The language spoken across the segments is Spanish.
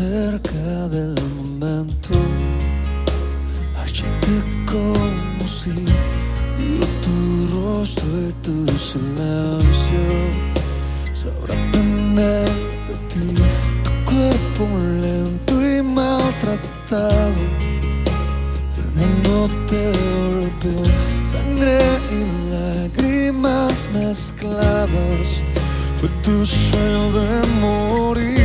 cerca del momento. Agiente como si tu rostro y tu silencio se abratan de ti. Tu cuerpo lento y maltratado. El mundo te golpeó, sangre y lágrimas mezcladas. Fue tu sueño de morir.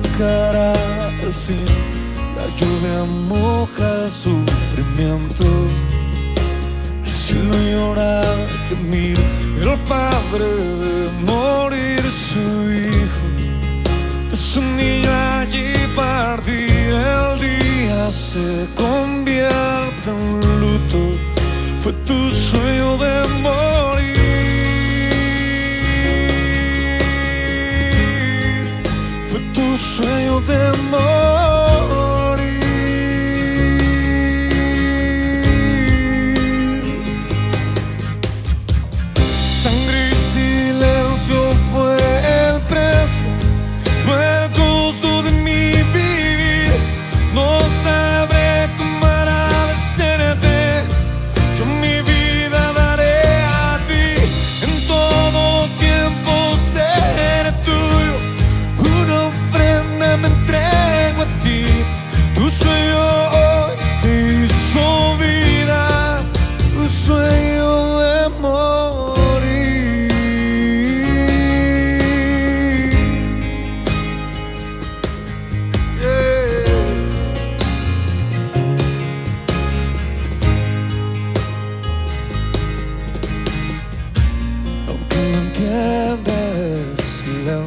Marcará el fin. La lluvia moja el sufrimiento. El cielo llora gemir. El padre de morir su hijo. Es un niño allí partir. El día se convierte en luto. Fue tu sueño de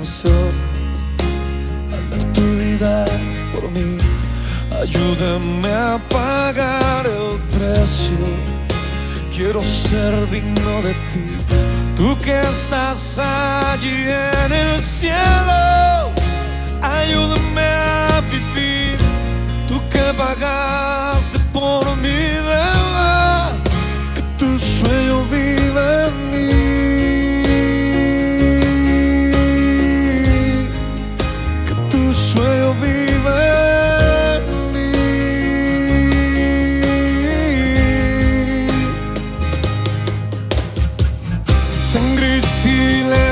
silencio Al dar tu vida por mí. Ayúdame a pagar el precio. Quiero ser digno de ti. Tú que estás allí en el cielo Ayúdame a vivir. Tú que pagaste sangre y silencio.